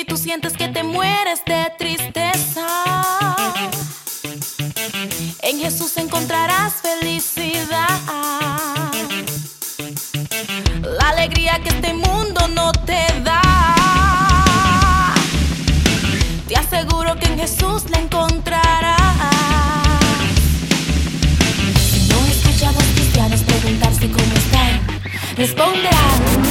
y tú sientes que te mueres de tristeza. En Jesús encontrarás felicidad. La alegría que este mundo no te da. Te aseguro que en Jesús la encontrarás. No escuchamos cristianos preguntarse cómo están. Responderán.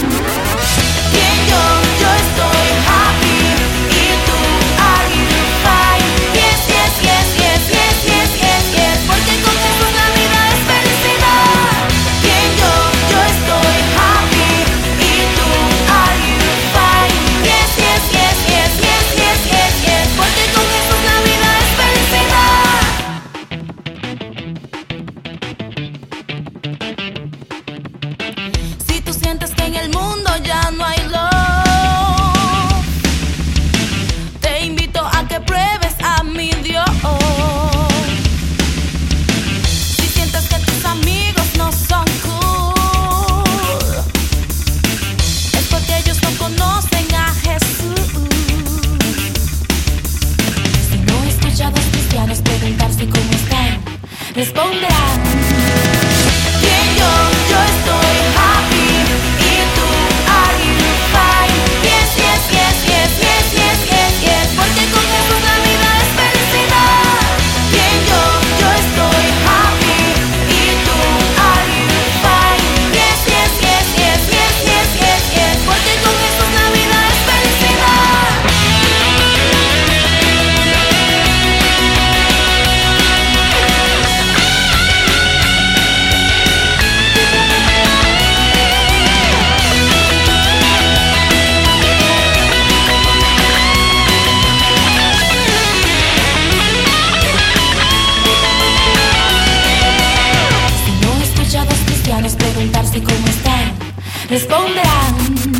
responderá. responderán.